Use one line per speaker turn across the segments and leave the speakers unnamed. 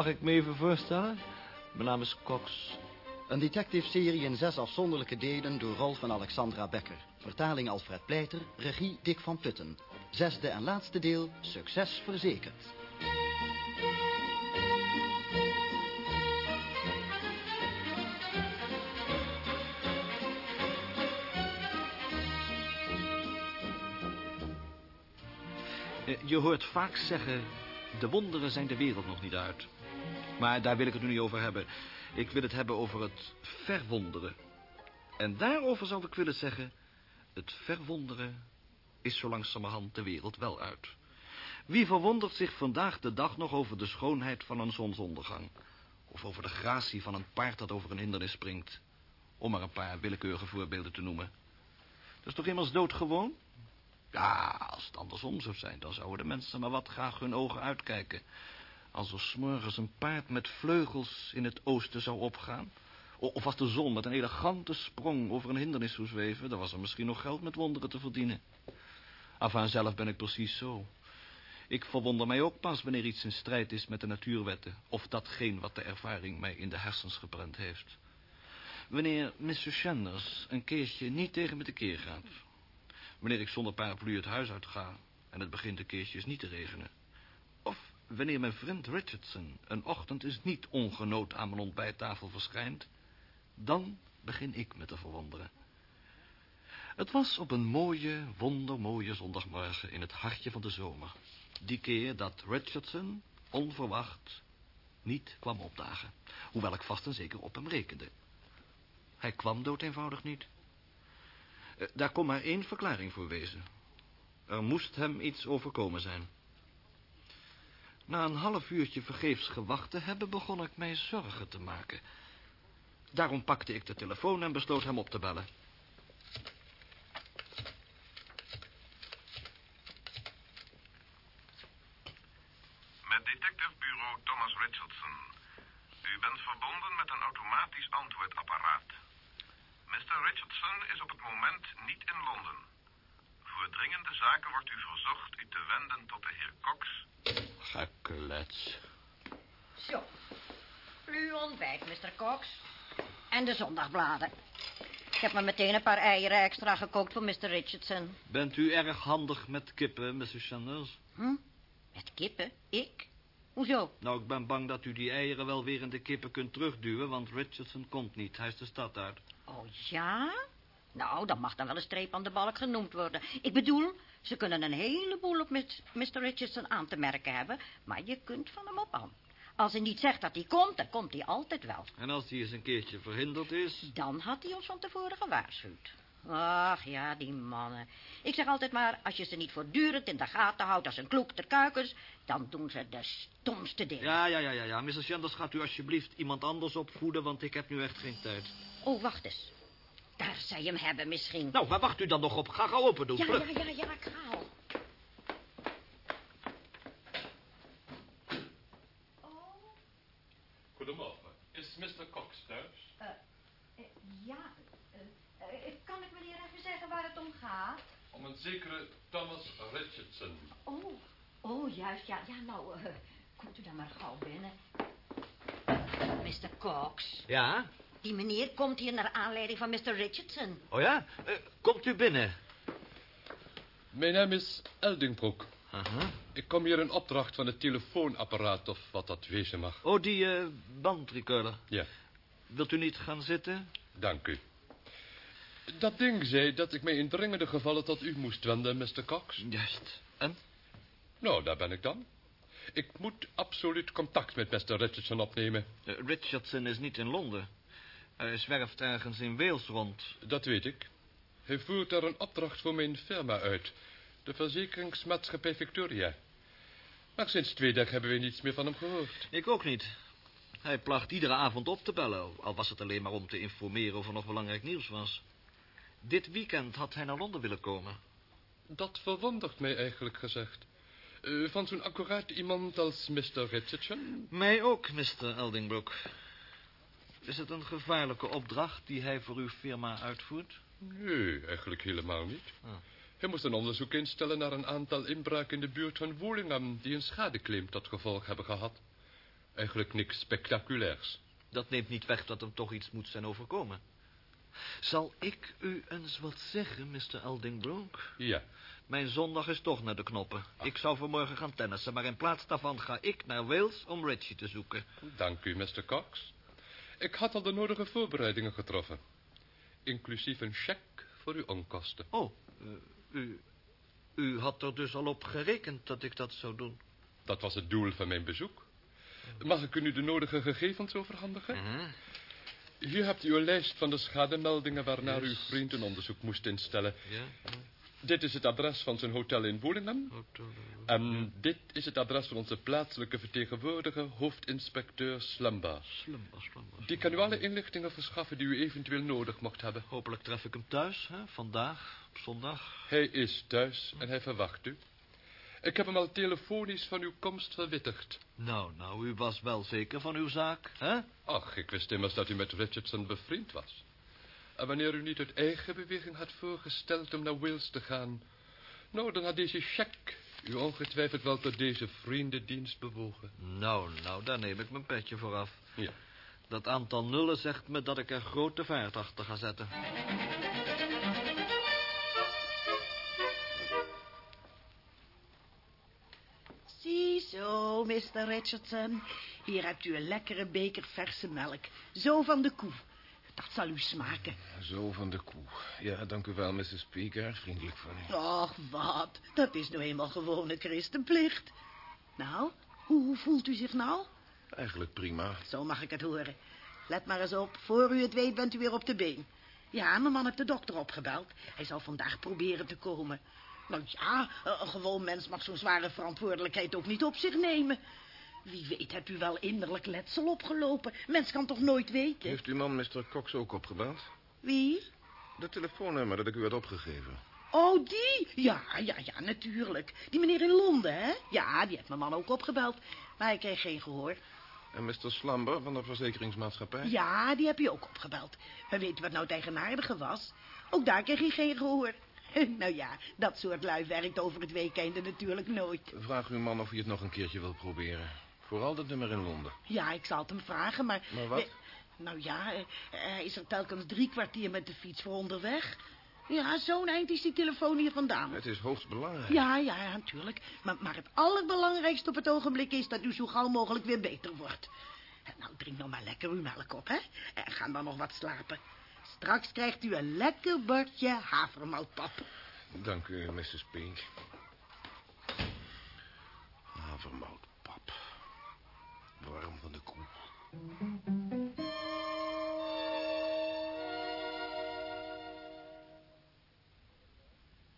Mag ik me even voorstellen? Mijn naam is Cox.
Een detective-serie in zes afzonderlijke delen door rol van Alexandra Becker. Vertaling Alfred Pleiter, regie Dick van Putten. Zesde en laatste deel, succes verzekerd.
Eh, Je hoort vaak zeggen, de wonderen zijn de wereld nog niet uit. Maar daar wil ik het nu niet over hebben. Ik wil het hebben over het verwonderen. En daarover zou ik willen zeggen, het verwonderen is zo langzamerhand de wereld wel uit. Wie verwondert zich vandaag de dag nog over de schoonheid van een zonsondergang? Of over de gratie van een paard dat over een hindernis springt? Om maar een paar willekeurige voorbeelden te noemen. Dat is toch immers doodgewoon? Ja, als het andersom zou zijn, dan zouden de mensen maar wat graag hun ogen uitkijken. Als er s'morgens een paard met vleugels in het oosten zou opgaan. Of als de zon met een elegante sprong over een hindernis zou zweven... dan was er misschien nog geld met wonderen te verdienen. Enfin, zelf ben ik precies zo. Ik verwonder mij ook pas wanneer iets in strijd is met de natuurwetten... of datgene wat de ervaring mij in de hersens geprent heeft. Wanneer Mr. Sanders een keertje niet tegen me tekeer gaat... wanneer ik zonder paraplu het huis uitga... en het begint een keertje eens niet te regenen... wanneer mijn vriend Richardson een ochtend eens niet ongenood aan mijn ontbijttafel verschijnt... dan begin ik me te verwonderen. Het was op een mooie, wondermooie zondagmorgen in het hartje van de zomer. Die keer dat Richardson, onverwacht, niet kwam opdagen. Hoewel ik vast en zeker op hem rekende. Hij kwam dood eenvoudig niet. Eh, Daar kon maar één verklaring voor wezen. Er moest hem iets overkomen zijn. Na een half uurtje vergeefs gewacht te hebben, begon ik mij zorgen te maken. Daarom pakte ik de telefoon en besloot hem op te bellen.
Met detectivebureau Thomas Richardson. U bent verbonden met een automatisch antwoordapparaat. Mr. Richardson is op het moment niet in Londen. Voor dringende zaken wordt u verzocht u te wenden tot de heer Cox.
Geklets.
Zo. Uw ontbijt, Mr. Cox. En de zondagbladen. Ik heb maar meteen een paar eieren extra gekookt voor Mr. Richardson.
Bent u erg handig met kippen, Mr. Sanders?
Hm? Met kippen? Ik? Hoezo?
Nou, ik ben bang dat u die eieren wel weer in de kippen kunt terugduwen, want Richardson komt niet. Hij is de stad uit.
Oh ja? Nou, dat mag dan wel een streep aan de balk genoemd worden. Ik bedoel, ze kunnen een heleboel op Mr. Richardson aan te merken hebben, maar je kunt van hem op aan. Als hij niet zegt dat hij komt, dan komt hij altijd wel.
En als hij eens een keertje verhinderd is...
Dan had hij ons van tevoren gewaarschuwd. Ach ja, die mannen. Ik zeg altijd maar, als je ze niet voortdurend in de gaten houdt als een kloek ter kuikens, dan doen ze de stomste dingen.
Ja, ja, ja, ja, ja. Mr. Sanders, gaat u alsjeblieft iemand anders opvoeden, want ik heb nu echt geen tijd.
Oh, wacht eens. Daar zij hem hebben misschien.
Nou, waar wacht u dan nog op? Ga gauw open doen,
ja,
vlug.
ja, ja, ja, ik ga al.
Goedemorgen. Is Mr. Cox thuis?
Eh, ja, eh, kan ik meneer even zeggen waar het om gaat?
Om een zekere Thomas Richardson.
Oh, oh, juist, ja. Ja, nou, eh, komt u dan maar gauw binnen. Mr. Cox,
Ja?
Die meneer komt hier naar aanleiding van Mr. Richardson.
Oh ja? Eh, komt u binnen.
Mijn naam is Eldingbroek.
Aha.
Ik kom hier in opdracht van het telefoonapparaat of wat dat wezen mag.
Oh, die eh bandrecorder.
Ja,
Wilt u niet gaan zitten?
dank u. Dat ding zei dat ik mij in dringende gevallen tot u moest wenden, Mr. Cox.
Juist. En?
Nou, daar ben ik dan. Ik moet absoluut contact met Mr. Richardson opnemen.
Eh, Richardson is niet in Londen. Hij zwerft ergens in Wales rond.
Dat weet ik. Hij voert daar een opdracht voor mijn firma uit. De verzekeringsmaatschappij Victoria. Maar sinds twee dagen hebben we niets meer van hem gehoord.
Ik ook niet. Hij placht iedere avond op te bellen, al was het alleen maar om te informeren of er nog belangrijk nieuws was. Dit weekend had hij naar Londen willen komen.
Dat verwondert mij eigenlijk gezegd. Eh, van zo'n accuraat iemand als Mr. Richardson?
Mij ook, Mr. Eldingbrook. Is het een gevaarlijke opdracht die hij voor uw firma uitvoert?
Nee, eigenlijk helemaal niet.
Ah.
Hij moest een onderzoek instellen naar een aantal inbraken in de buurt van Wolingham... die een schadeclaim tot gevolg hebben gehad. Eigenlijk niks spectaculairs.
Dat neemt niet weg dat hem toch iets moet zijn overkomen. Zal ik u eens wat zeggen, Mr. Eldingbrook?
Ja,
Mijn zondag is toch naar de knoppen. Ik zou vanmorgen gaan tennissen, maar in plaats daarvan ga ik naar Wales om Richie te zoeken.
dank u, Mr. Cox. Ik had al de nodige voorbereidingen getroffen. Inclusief een cheque voor uw onkosten.
Oh, eh, u, u had er dus al op gerekend dat ik dat zou doen.
Dat was het doel van mijn bezoek. Mag ik u nu de nodige gegevens overhandigen?
Mhm.
Hier hebt u een lijst van de schademeldingen waarnaar uw vriend een onderzoek moest instellen.
Ja,
Dit is het adres van zijn hotel in Woelingen.
hotel-
En dit is het adres van onze plaatselijke vertegenwoordiger, hoofdinspecteur
was slim. was
Die kan u alle inlichtingen verschaffen die u eventueel nodig mocht hebben.
Hopelijk tref ik hem thuis, hè, vandaag, op zondag.
Hij is thuis en hij verwacht u. Ik heb hem al telefonisch van uw komst verwittigd.
Nou, nou, u was wel zeker van uw zaak, hè?
Ach, ik wist immers dat u met Richardson bevriend was. En wanneer u niet uit eigen beweging had voorgesteld om naar Wales te gaan... Nou, dan had deze cheque u ongetwijfeld wel tot deze vriendendienst bewogen.
Nou, nou, daar neem ik mijn petje voor af.
Ja.
Dat aantal nullen zegt me dat ik er grote vaart achter ga zetten.
Ziezo, Mr. Richardson. Hier hebt u een lekkere beker verse melk. Zo van de koe. Dat zal u smaken.
Zo van de koe. Ja, dank u wel, Mrs. Speaker. Vriendelijk van u.
Och, wat. Dat is nou eenmaal gewone christenplicht. Nou, hoe, hoe voelt u zich nou?
Eigenlijk prima.
Zo mag ik het horen. Let maar eens op. Voor u het weet bent u weer op de been. Ja, mijn man heeft de dokter opgebeld. Hij zal vandaag proberen te komen. Nou ja, een gewoon mens mag zo'n zware verantwoordelijkheid ook niet op zich nemen. Wie weet hebt u wel innerlijk letsel opgelopen. Mens kan toch nooit weten?
Heeft uw man Mr. Cox ook opgebeld?
Wie?
De telefoonnummer dat ik u had opgegeven.
Oh, die? Ja, ja, ja, natuurlijk. Die meneer in Londen, hè? Ja, die heeft mijn man ook opgebeld. Maar hij kreeg geen gehoor.
En Mr. Slamber van de verzekeringsmaatschappij?
Ja, die heb je ook opgebeld. Maar weet je wat nou het eigenaardige was? Ook daar kreeg hij geen gehoor. nou ja, dat soort lui werkt over het weekende natuurlijk nooit.
Vraag uw man of hij het nog een keertje wil proberen. Vooral dat nummer in Londen.
Ja, ik zal het hem vragen, maar...
Maar wat?
Eh, Nou ja, eh, hij is er telkens drie kwartier met de fiets voor onderweg. Ja, zo'n eind is die telefoon hier vandaan.
Het is hoogst belangrijk.
Ja, ja, ja, natuurlijk. Maar, maar het allerbelangrijkste op het ogenblik is dat u zo gauw mogelijk weer beter wordt. En Nou, drink nog maar lekker uw melk op, hè? En ga dan nog wat slapen. Straks krijgt u een lekker bordje havermoutpap.
Dank u, Mrs. Pink. Havermoutpap. Warm van de koe.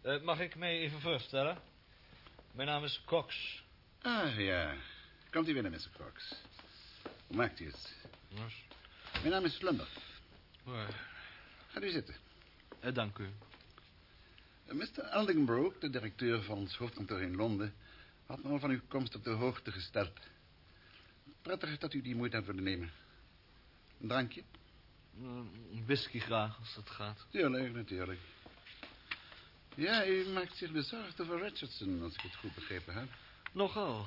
Eh, mag ik mij even voorstellen? Mijn naam is Cox.
Ah, ja. Komt u binnen, Mr. Cox. Hoe maakt u het? Mijn naam is Slumber. Gaat u zitten.
Eh, dank u.
Eh, Mr. Aldingbrook, de directeur van ons hoofdkantoor in Londen... had me al van uw komst op de hoogte gesteld. Prettig dat u die moeite hebt willen nemen. Een drankje?
Mm, whisky graag, als dat gaat.
Tuurlijk, natuurlijk. Ja, u maakt zich bezorgd over Richardson, als ik het goed begrepen heb.
Nogal.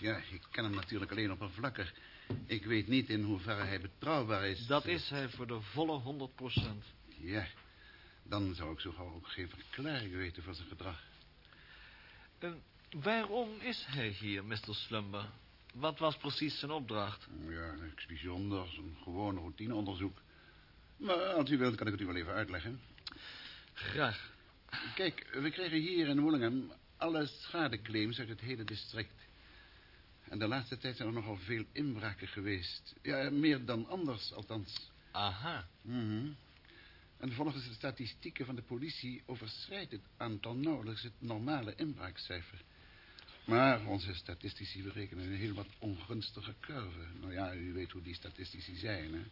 Ja, ik ken hem natuurlijk alleen oppervlakkig. Ik weet niet in hoeverre hij betrouwbaar is.
Dat is hij voor de volle 100 procent.
Ja, dan zou ik zo gauw ook geen verklaring weten voor zijn gedrag.
waarom is hij hier, Mr. Slumber? Wat was precies zijn opdracht?
Ja, niks bijzonders, een gewoon routineonderzoek. Maar als u wilt, kan ik het u wel even uitleggen.
Graag.
Kijk, we kregen hier in Wollinghem alle schadeclaims uit het hele district. En de laatste tijd zijn er nogal veel inbraken geweest. Ja, meer dan anders, althans.
Aha.
Mhm. En volgens de statistieken van de politie overschrijdt het aantal nauwelijks het normale inbraakcijfer. Maar onze statistici berekenen een heel wat ongunstige curve. Nou ja, u weet hoe die statistici zijn, hè.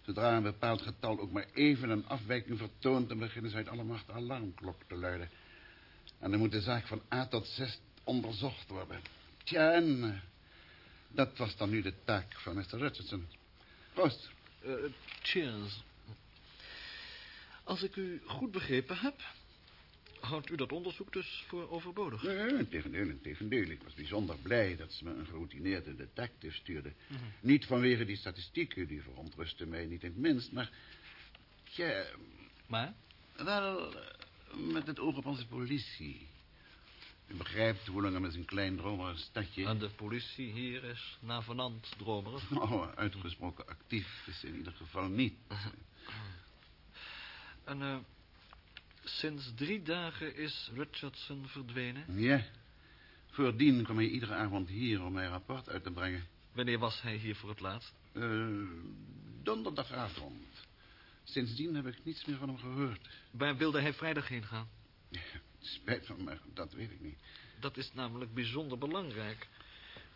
Zodra een bepaald getal ook maar even een afwijking vertoont... dan beginnen ze uit alle macht de alarmklok te luiden. En dan moet de zaak van A tot Z onderzocht worden. Tja, en eh, dat was dan nu de taak van Mr. Richardson. Proost.
Eh, cheers. Als ik u goed begrepen heb... Houdt u dat onderzoek dus voor overbodig?
Nee, in tegendeel. Ik was bijzonder blij dat ze me een geroutineerde detective stuurde. Niet vanwege die statistieken, die verontrusten mij niet in het minst, maar... Tja,
Maar?
wel, eh, met het oog op onze politie. U begrijpt hoe lang met een klein dromerig stadje...
En de politie hier is navenant dromerig.
Nou, uitgesproken actief is in ieder geval niet.
En eh, sinds drie dagen is Richardson verdwenen.
Ja. Voordien kwam hij iedere avond hier om mijn rapport uit te brengen.
Wanneer was hij hier voor het laatst?
Eh, donderdagavond. Sindsdien heb ik niets meer van hem gehoord.
Waar wilde hij vrijdag heen gaan?
Ja, spijt van me, dat weet ik niet.
Dat is namelijk bijzonder belangrijk.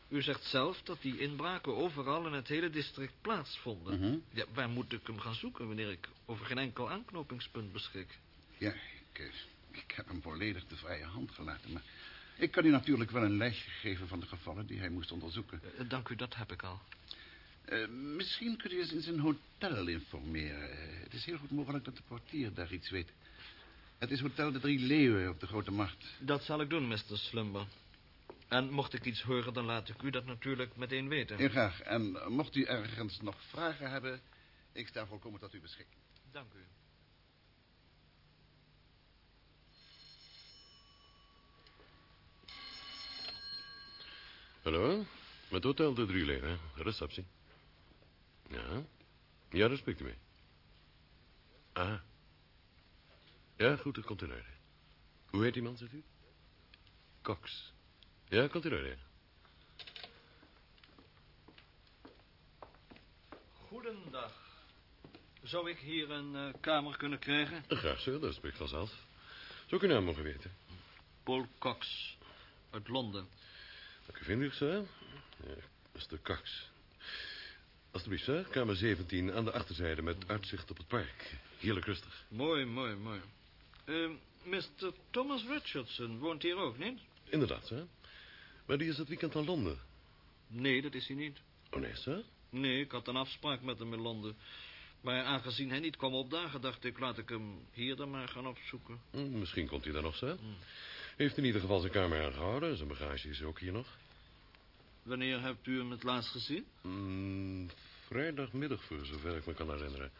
U zegt zelf dat die inbraken overal in het hele district plaatsvonden.
Mhm.
ja, waar moet ik hem gaan zoeken wanneer ik over geen enkel aanknopingspunt beschik?
Ja, ik, eh, ik heb hem volledig de vrije hand gelaten. Maar ik kan u natuurlijk wel een lijstje geven van de gevallen die hij moest onderzoeken.
Eh, dank u, dat heb ik al.
Eh, misschien kunt u eens in zijn hotel informeren. Eh, het is heel goed mogelijk dat de portier daar iets weet. Het is Hotel de Drie Leeuwen op de Grote Markt.
Dat zal ik doen, Mr. Slumber. En mocht ik iets horen, dan laat ik u dat natuurlijk meteen weten.
Heel graag. En eh, mocht u ergens nog vragen hebben... ik sta volkomen tot uw beschikking.
Dank u.
Hallo? Met Hotel de Drieleren, receptie. Ja? Ja, daar spreekt u mee. Ah. Ja, goed, dat komt in orde. Hoe heet die man, zegt u? Cox. Ja, komt in orde.
Goedendag. Zou ik hier een eh, kamer kunnen krijgen?
Graag zo, dat spreekt vanzelf. Zou ik uw naam mogen weten?
Paul Cox. Uit Londen.
Dank u vriendelijk, sir. Ja, Mr. Cox. Alsjeblieft, sir. Kamer 17 aan de achterzijde met uitzicht op het park. Heerlijk rustig.
Mooi, mooi, mooi. Uh, Mr. Thomas Richardson woont hier ook, niet?
Inderdaad, sir. Maar die is het weekend naar Londen.
Nee, dat is hij niet.
Oh, nee, sir?
Nee, ik had een afspraak met hem in Londen. Maar aangezien hij niet kwam opdagen, dacht ik, laat ik hem hier dan maar gaan opzoeken.
Hm, misschien komt hij daar nog, sir. Heeft in ieder geval zijn kamer aangehouden. Zijn bagage is ook hier nog.
Wanneer hebt u hem het laatst gezien?
Mm, vrijdagmiddag, voor zover ik me kan herinneren.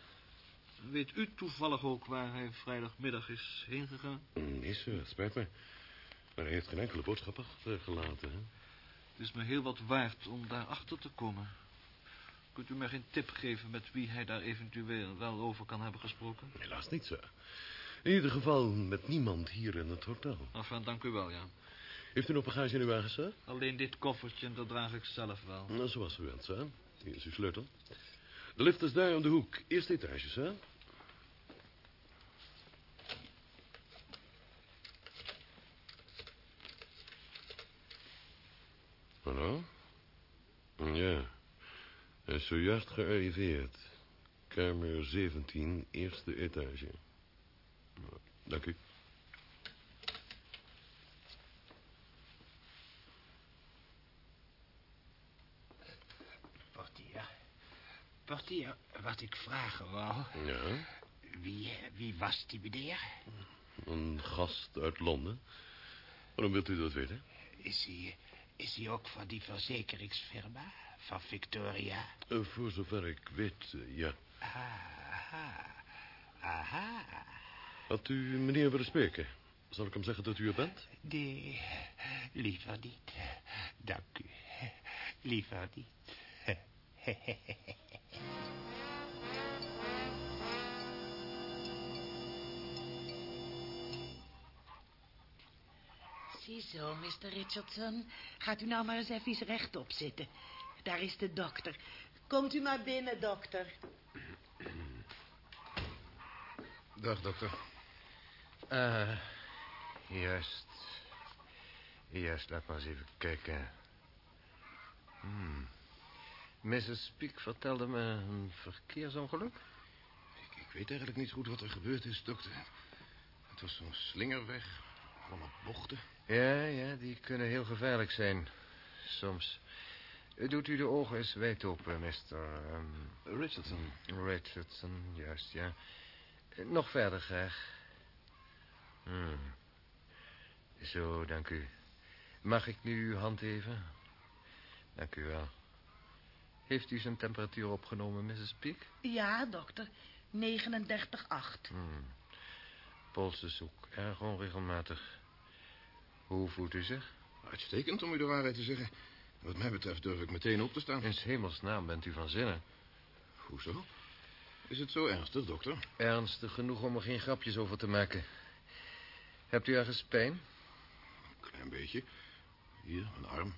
Weet u toevallig ook waar hij vrijdagmiddag is heen gegaan?
Mm, Nee, sir, het spijt me. Maar hij heeft geen enkele boodschap achtergelaten, hè?
Het is me heel wat waard om daarachter te komen. Kunt u mij geen tip geven met wie hij daar eventueel wel over kan hebben gesproken?
Helaas niet, sir. In ieder geval met niemand hier in het hotel.
Enfin, dank u wel, ja.
Heeft u nog bagage in uw wagen, sir?
Alleen dit koffertje, dat draag ik zelf wel.
Nou, zoals u wilt, sir. Hier is uw sleutel. De lift is daar om de hoek. Eerste etage, sir. Hallo? Ja. Hij is zojuist gearriveerd. Kamer 17, eerste etage. Dank u.
Portier. Portier, wat ik vragen wou.
Ja,
Wie, wie was die meneer?
een gast uit Londen. Waarom wilt u dat weten?
Is hij, is hij ook van die verzekeringsfirma? Van Victoria?
Eh, voor zover ik weet, eh, ja.
Aha. Aha.
Had u meneer willen spreken? Zal ik hem zeggen dat u er bent?
Nee, liever niet. Dank u. Liever niet.
Ziezo, Mr. Richardson. Gaat u nou maar eens even rechtop zitten. Daar is de dokter. Komt u maar binnen, dokter.
Dag, dokter. Eh, juist. Juist, laat maar eens even kijken. Hmm. Mrs. Peak vertelde me een verkeersongeluk.
Ik, ik weet eigenlijk niet goed wat er gebeurd is, dokter. Het was zo'n slingerweg. Allemaal bochten.
Ja, ja, die kunnen heel gevaarlijk zijn. Soms. Doet u de ogen eens wijd open, Mr. ehm,
Richardson.
Richardson, juist, ja. Nog verder graag. Hmm. Zo, dank u. Mag ik nu uw hand even? Dank u wel. Heeft u zijn temperatuur opgenomen, Mrs. Peak?
Ja, dokter. 39,8.
Hmm. Polsenzoek, erg onregelmatig. Hoe voelt u zich?
Uitstekend, om u de waarheid te zeggen. Wat mij betreft durf ik meteen op te staan.
In 's hemelsnaam bent u van zinnen.
Hoezo? Is het zo ernstig, dokter?
Ernstig genoeg om er geen grapjes over te maken. Hebt u ergens pijn?
Een klein beetje. Hier, een arm.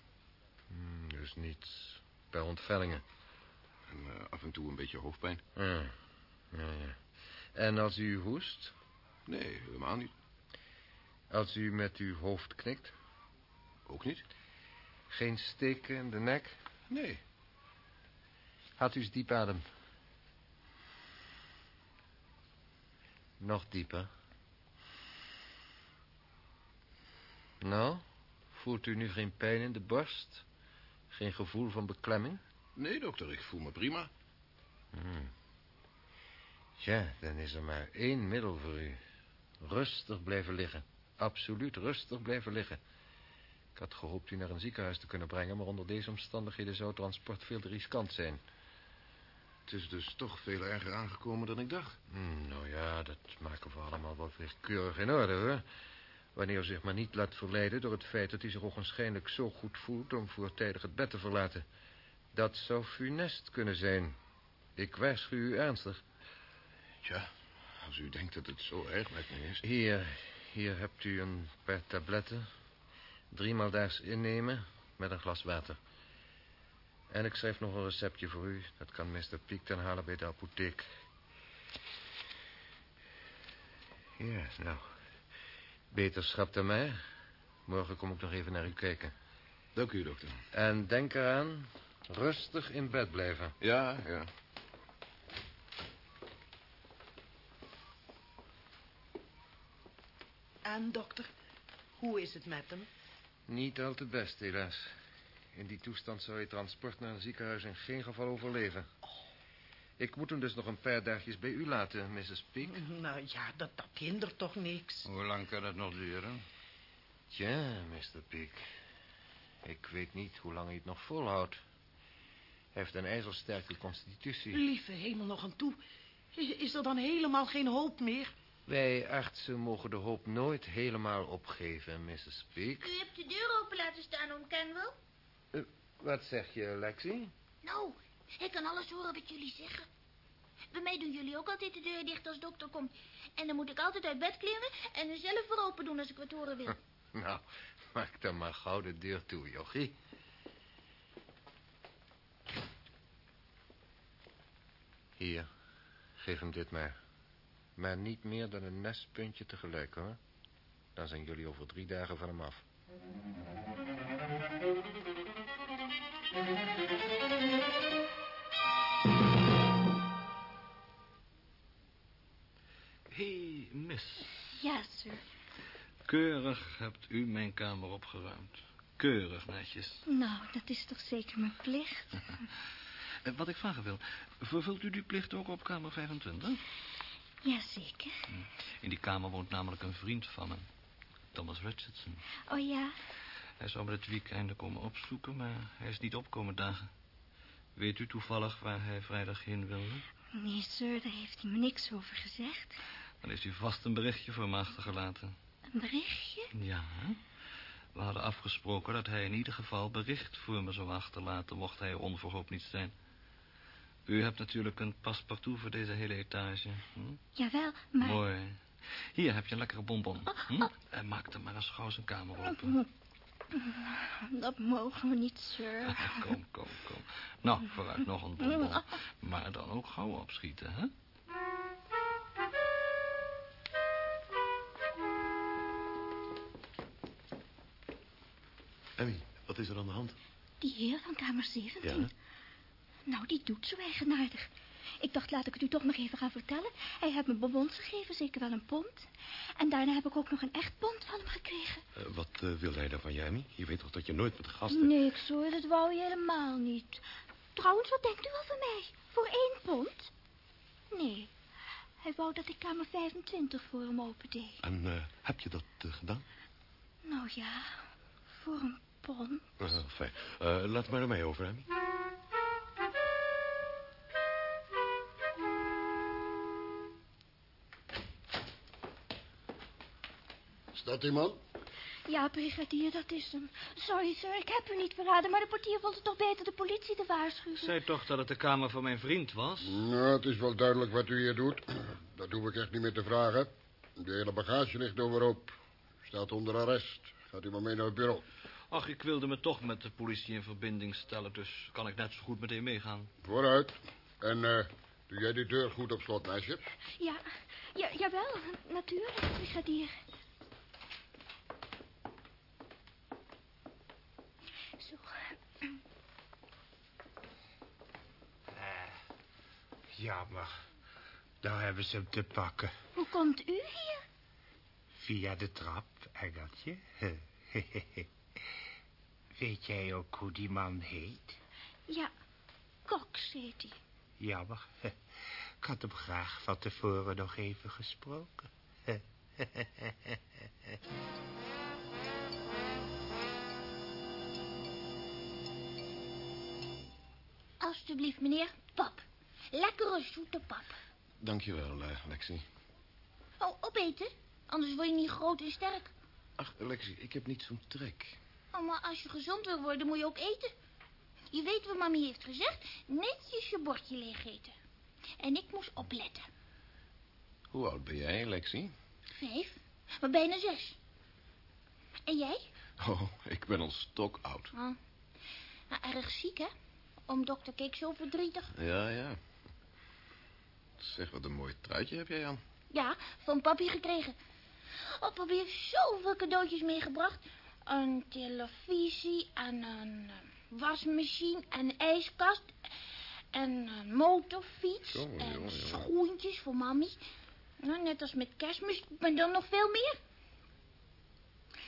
Hmm, dus niets. Bij ontvellingen.
En eh, af en toe een beetje hoofdpijn.
Ja. ja, ja. En als u hoest?
Nee, helemaal niet.
Als u met uw hoofd knikt?
Ook niet?
Geen steken in de nek?
Nee.
Haalt u eens diep adem. Nog dieper. Nou, voelt u nu geen pijn in de borst? Geen gevoel van beklemming?
Nee, dokter, ik voel me prima.
Hmm. Ja, dan is er maar één middel voor u. Rustig blijven liggen. Absoluut rustig blijven liggen. Ik had gehoopt u naar een ziekenhuis te kunnen brengen... maar onder deze omstandigheden zou transport veel te riskant zijn.
Het is dus toch veel erger aangekomen dan ik dacht.
Hmm, nou ja, dat maken we allemaal wel weer keurig in orde, hoor. Wanneer u zich maar niet laat verleiden door het feit dat hij zich ogenschijnlijk zo goed voelt... om voortijdig het bed te verlaten. Dat zou funest kunnen zijn. Ik waarschuw u ernstig.
Tja, als u denkt dat het zo erg met me is...
Hier, hier hebt u een paar tabletten. Driemaal daags innemen met een glas water. En ik schrijf nog een receptje voor u. Dat kan Mr. Piek dan halen bij de apotheek. Ja, nou. Beterschap dan mij. Morgen kom ik nog even naar u kijken.
Dank u, dokter.
En denk eraan, rustig in bed blijven.
Ja, ja.
En dokter, hoe is het met hem?
Niet al te best, helaas. In die toestand zou je transport naar een ziekenhuis in geen geval overleven. Ik moet hem dus nog een paar dagjes bij u laten, Mrs. Peak.
Nou ja, dat, dat hindert toch niks.
Hoe lang kan het nog duren?
Tja, Mr. Peak. Ik weet niet hoe lang hij het nog volhoudt. Hij heeft een ijzersterke constitutie.
Lieve hemel nog aan toe. Is, is er dan helemaal geen hoop meer?
Wij artsen mogen de hoop nooit helemaal opgeven, Mrs. Peak.
U hebt de deur open laten staan, oom Kenwell.
Uh, wat zeg je, Lexi?
Nou, ik kan alles horen wat jullie zeggen. Bij mij doen jullie ook altijd de deur dicht als dokter komt. En dan moet ik altijd uit bed klimmen en er zelf weer open doen als ik wat horen wil.
Nou, maak dan maar gauw de deur toe, jochie. Hier, geef hem dit maar. Maar niet meer dan een nestpuntje tegelijk, hoor. Dan zijn jullie over drie dagen van hem af.
Ja, sir.
Keurig hebt u mijn kamer opgeruimd. Keurig netjes.
Nou, dat is toch zeker mijn plicht.
Eh, Wat ik vragen wil, vervult u die plicht ook op kamer 25?
Jazeker.
In die kamer woont namelijk een vriend van me. Thomas Richardson.
Oh ja?
Hij zou me dit weekende komen opzoeken, maar hij is niet opkomen dagen. Weet u toevallig waar hij vrijdag heen wilde?
Nee, sir, daar heeft hij me niks over gezegd.
Dan heeft hij vast een berichtje voor me achtergelaten.
Een berichtje?
Ja, we hadden afgesproken dat hij in ieder geval bericht voor me zou achterlaten... mocht hij er onverhoopt niet zijn. U hebt natuurlijk een paspartout voor deze hele etage. Hm?
Jawel, maar...
Mooi. Hier heb je een lekkere bonbon. Hm? En maak er maar eens gauw zijn kamer open.
Dat mogen we niet, sir.
kom, kom, kom. Nou, vooruit nog een bonbon. Maar dan ook gauw opschieten, hè?
Wat is er aan de hand?
Die heer van kamer 17.
Ja?
Nou, die doet zo eigenaardig. Ik dacht, laat ik het u toch nog even gaan vertellen. Hij heeft me bonbons gegeven, zeker wel een pond. En daarna heb ik ook nog een echt pond van hem gekregen.
Eh, wat eh, wil hij dan van jij? Je weet toch dat je nooit met gasten...
Niks hoor, dat wou je helemaal niet. Trouwens, wat denkt u wel van mij? Voor één pond? Nee, hij wou dat ik kamer 25 voor hem opendeed.
En eh, heb je dat gedaan?
Nou ja, voor een pond.
Uh, fijn. Uh, laat maar naar mij over, Emmy.
Staat die man?
Ja, brigadier, dat is hem. Sorry, sir, ik heb u niet verraden, maar de portier vond het toch beter de politie te waarschuwen.
Zei toch dat het de kamer van mijn vriend was?
Nou, het is wel duidelijk wat u hier doet. Dat hoef ik echt niet meer te vragen. De hele bagage ligt overhoop. Staat onder arrest. Gaat u maar mee naar het bureau.
Ach, ik wilde me toch met de politie in verbinding stellen, dus kan ik net zo goed meteen meegaan.
Vooruit. En uh, doe jij die deur goed op slot, meisje?
Ja, ja jawel, natuurlijk, brigadier. Zo.
Uh, jammer. Daar hebben ze hem te pakken.
Hoe komt u hier?
Via de trap, Engeltje. Weet jij ook hoe die man heet?
Ja, Cox heet hij.
Jammer. Ik had hem graag van tevoren nog even gesproken.
Alsjeblieft, meneer. Pap. Lekkere zoete pap.
Dankjewel, uh, Lexi.
Oh, opeten. Anders word je niet groot en sterk.
Ach, Lexi, ik heb niet zo'n trek.
Maar als je gezond wil worden, moet je ook eten. Je weet wat mami heeft gezegd. Netjes je bordje leeg eten. En ik moest opletten.
Hoe oud ben jij, Lexi?
Vijf. Maar bijna zes. En jij?
Oh, ik ben al stokoud.
Oh. Nou, erg ziek, hè? Oom dokter keek zo verdrietig.
Ja, ja. Zeg, wat een mooi truitje heb jij aan.
Ja, van papi gekregen. Oh, papi heeft zoveel cadeautjes meegebracht. Een televisie en een wasmachine en een ijskast. En een motorfiets.
Zo,
en
jongen, jongen.
schoentjes voor mami. Nou, net als met kerstmis, maar dan nog veel meer.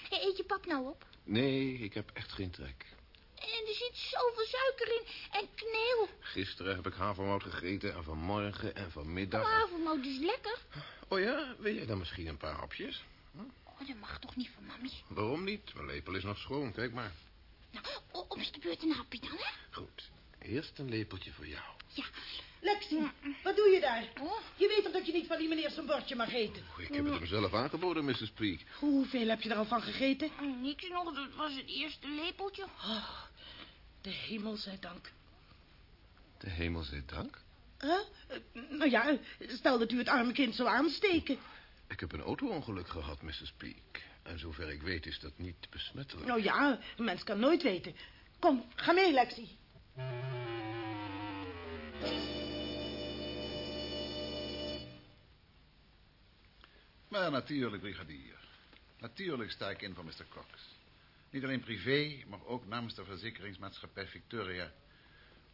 Hey, eet je pap nou op?
Nee, ik heb echt geen trek.
En er zit zoveel suiker in en kneel.
Gisteren heb ik havermout gegeten en vanmorgen en vanmiddag.
Oh, havermout is lekker.
Oh ja, wil jij dan misschien een paar hapjes?
Oh, dat mag toch niet van mami?
Waarom niet? Mijn lepel is nog schoon, kijk maar.
Nou, op de beurt een hapje dan, hè?
Goed, eerst een lepeltje voor jou.
Ja.
Lexi, wat doe je daar? Je weet toch dat je niet van die meneer zijn bordje mag eten?
Oh, ik heb het hem zelf aangeboden, Mrs. Peak.
Hoeveel heb je er al van gegeten?
Oh, niks nog, dat was het eerste lepeltje.
Oh, de hemel zij dank.
De hemel zij dank.
Huh? Eh, Nou ja, stel dat u het arme kind zou aansteken.
Ik heb een auto-ongeluk gehad, Mrs. Peak. En zover ik weet is dat niet besmettelijk.
Nou ja, een mens kan nooit weten. Kom, ga mee, Lexi.
Maar natuurlijk, brigadier. Natuurlijk sta ik in voor Mr. Cox. Niet alleen privé, maar ook namens de verzekeringsmaatschappij Victoria.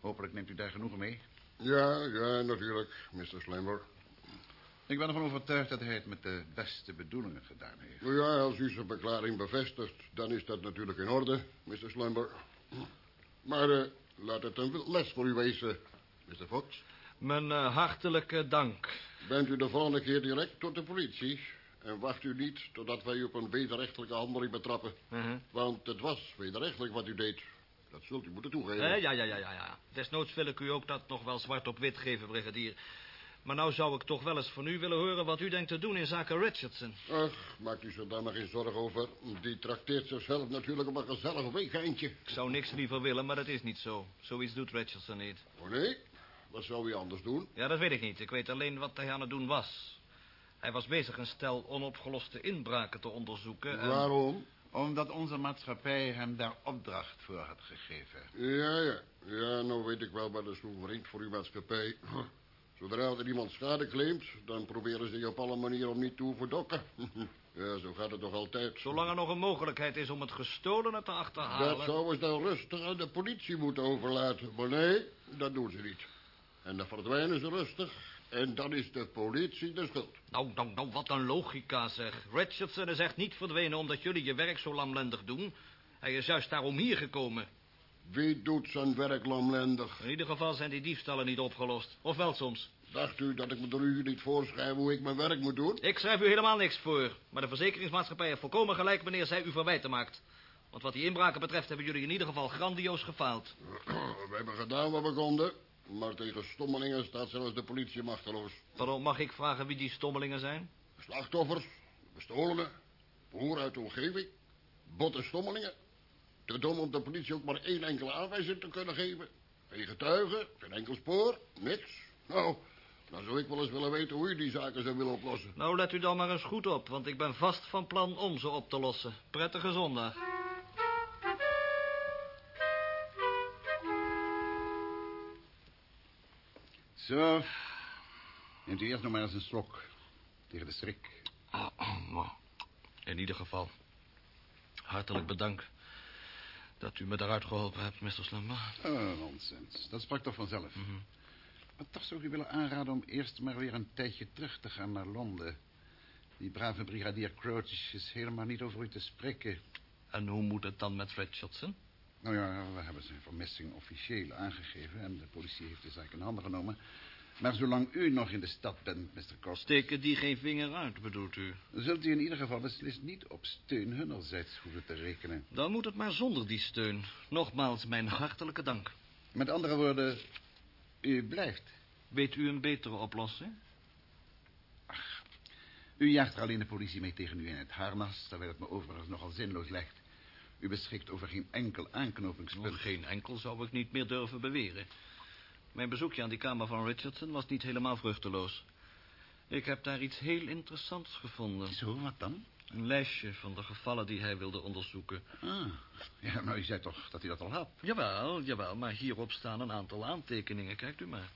Hopelijk neemt u daar genoegen mee.
Ja, ja, natuurlijk, Mr. Slammer.
Ik ben ervan overtuigd dat hij het met de beste bedoelingen gedaan heeft.
Nou ja, als u zijn verklaring bevestigt, dan is dat natuurlijk in orde, Mr. Slammer. Maar eh, laat het een les voor u wezen, Mr. Fox.
Mijn eh, hartelijke dank.
Bent u de volgende keer direct tot de politie... en wacht u niet totdat wij u op een wederrechtelijke handeling betrappen.
Mhm.
Want het was wederrechtelijk wat u deed. Dat zult u moeten toegeven.
Eh, ja, ja, ja, ja, ja. Desnoods wil ik u ook dat nog wel zwart op wit geven, brigadier. Maar nou zou ik toch wel eens van u willen horen wat u denkt te doen in zaken Richardson.
Ach, maakt u zich daar maar geen zorgen over. Die trakteert zichzelf natuurlijk op een gezellig weekendje.
Ik zou niks liever willen, maar dat is niet zo. Zoiets doet Richardson niet.
Oh nee? Wat zou hij anders doen?
Ja, dat weet ik niet. Ik weet alleen wat hij aan het doen was. Hij was bezig een stel onopgeloste inbraken te onderzoeken. en-
Waarom?
Omdat onze maatschappij hem daar opdracht voor had gegeven.
Ja, ja. Ja, nou weet ik wel, maar dat is een vriend voor uw maatschappij. Zodra er iemand schade claimt, dan proberen ze je op alle manieren om niet toe verdokken. ja, zo gaat het toch altijd.
Zolang er nog een mogelijkheid is om het gestolene te achterhalen...
Dat zouden ze dan rustig aan de politie moeten overlaten. Maar nee, dat doen ze niet. En dan verdwijnen ze rustig. En dan is de politie de schuld.
Nou, nou, nou, wat een logica, zeg. Richardson is echt niet verdwenen omdat jullie je werk zo lamlendig doen. Hij is juist daarom hier gekomen.
Wie doet zijn werk lamlendig?
In ieder geval zijn die diefstallen niet opgelost. Of wel soms.
Dacht u dat ik me door u niet voorschrijf hoe ik mijn werk moet doen?
Ik schrijf u helemaal niks voor. Maar de verzekeringsmaatschappij heeft volkomen gelijk wanneer zij u verwijten maakt. Want wat die inbraken betreft hebben jullie in ieder geval grandioos gefaald.
We hebben gedaan wat we konden. Maar tegen stommelingen staat zelfs de politie machteloos.
Pardon, mag ik vragen wie die stommelingen zijn?
Slachtoffers, bestolenen, boeren uit de omgeving, botte stommelingen. Te dom om de politie ook maar één enkele aanwijzing te kunnen geven. Geen getuigen, geen enkel spoor, niks. Nou, dan zou ik wel eens willen weten hoe u die zaken zou willen oplossen.
Nou, let u dan maar eens goed op, want ik ben vast van plan om ze op te lossen. Prettige zondag.
Zo. Neemt u eerst nog maar eens een slok. Tegen de schrik.
Nou, In ieder geval, hartelijk bedankt dat u me daaruit geholpen hebt, Mr. Slumber.
Oh, nonsens. Dat sprak toch vanzelf. Maar toch zou ik u willen aanraden om eerst maar weer een tijdje terug te gaan naar Londen. Die brave brigadier Crouch is helemaal niet over u te spreken.
En hoe moet het dan met Richardson?
Nou ja, we hebben zijn vermissing officieel aangegeven... en de politie heeft de zaak in handen genomen. Maar zolang u nog in de stad bent, Mr. Cost...
Steken die geen vinger uit, bedoelt u?
zult u in ieder geval beslist niet op steun hunnerzijds hoeven te rekenen.
Dan moet het maar zonder die steun. Nogmaals, mijn hartelijke dank.
Met andere woorden, u blijft.
Weet u een betere oplossing?
U jaagt er alleen de politie mee tegen u in het harnas... terwijl het me overigens nogal zinloos lijkt. U beschikt over geen enkel aanknopingspunt.
Geen enkel zou ik niet meer durven beweren. Mijn bezoekje aan die kamer van Richardson was niet helemaal vruchteloos. Ik heb daar iets heel interessants gevonden.
Zo, wat dan?
Een lijstje van de gevallen die hij wilde onderzoeken.
Ah, ja, maar u zei toch dat hij dat al had?
Jawel, jawel, maar hierop staan een aantal aantekeningen, kijkt u maar.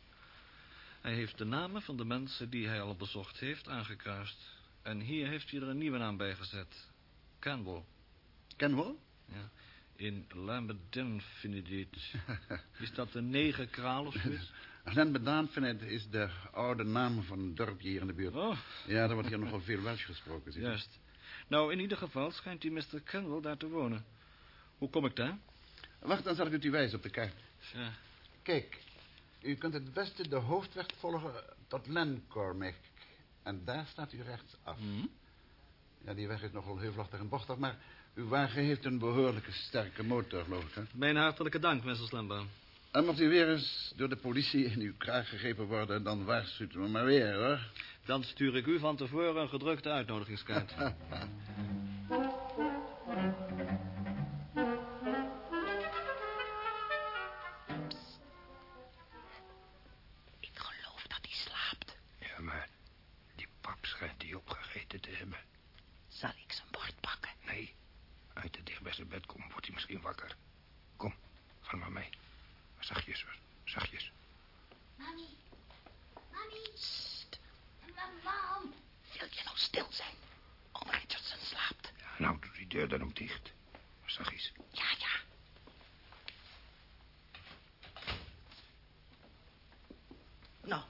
Hij heeft de namen van de mensen die hij al bezocht heeft aangekruist. En hier heeft hij er een nieuwe naam bij gezet. Canwell.
Canwell?
Ja, in Lambedinfinidit. Is dat de negen kraal of zoiets?
Lambedinfinid is de oude naam van een dorpje hier in de buurt.
Oh.
Ja, er wordt hier nogal veel Welsh gesproken. Zie je.
Juist. Nou, in ieder geval schijnt die Mr. Canwell daar te wonen. Hoe kom ik daar?
Wacht, dan zal ik het u wijzen op de kaart.
Ja.
Kijk, u kunt het beste de hoofdweg volgen tot Lencormac. En daar staat u rechtsaf.
Hm?
Ja, die weg is nogal heuvelachtig en bochtig, maar uw wagen heeft een behoorlijke sterke motor, geloof ik, hè?
Mijn hartelijke dank, Mr. Slamboom.
En mocht u weer eens door de politie in uw kraag gegrepen worden... dan waarschuwt u me maar weer, hoor.
Dan stuur ik u van tevoren een gedrukte uitnodigingskaart.
uit het dicht bij zijn bed komen wordt hij misschien wakker. Kom, ga maar mee. Zachtjes, hoor. Zachtjes.
Mami. Mami. Mam.
Wil je nou stil zijn? Om Richardson slaapt.
Ja, nou, doe die deur dan ook dicht. Zachtjes.
Ja, ja.
Nou,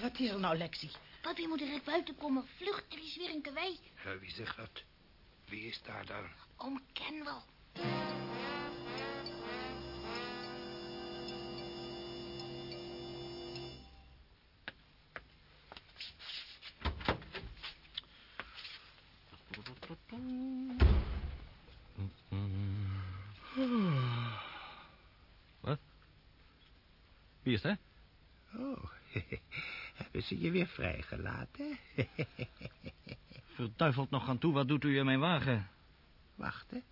wat is er nou, Lexie?
Papi moet direct buiten komen. Vlucht, er is weer een kwee.
Ja, wie zegt dat? Wie is daar dan?
Oom Kenwell.
Wat? Wie is daar?
Oh, hebben ze je weer vrijgelaten?
Verduiveld nog aan toe, wat doet u in mijn wagen?
Wachten.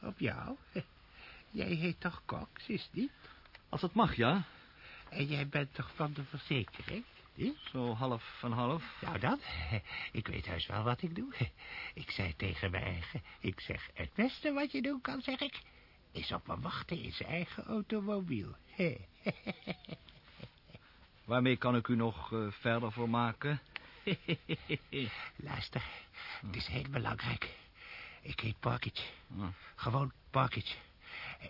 Op jou? Jij heet toch Cox, is niet?
Als het mag, ja.
En jij bent toch van de verzekering? Hm?
Zo half van half.
Nou dan, ik weet juist wel wat ik doe. Ik zei tegen mijn eigen, ik zeg, het beste wat je doen kan, zeg ik, is op me wachten in zijn eigen automobiel.
Waarmee kan ik u nog eh, verder voor maken?
Luister, het is heel belangrijk. Ik heet Parkage.
Hm.
Gewoon Parkage.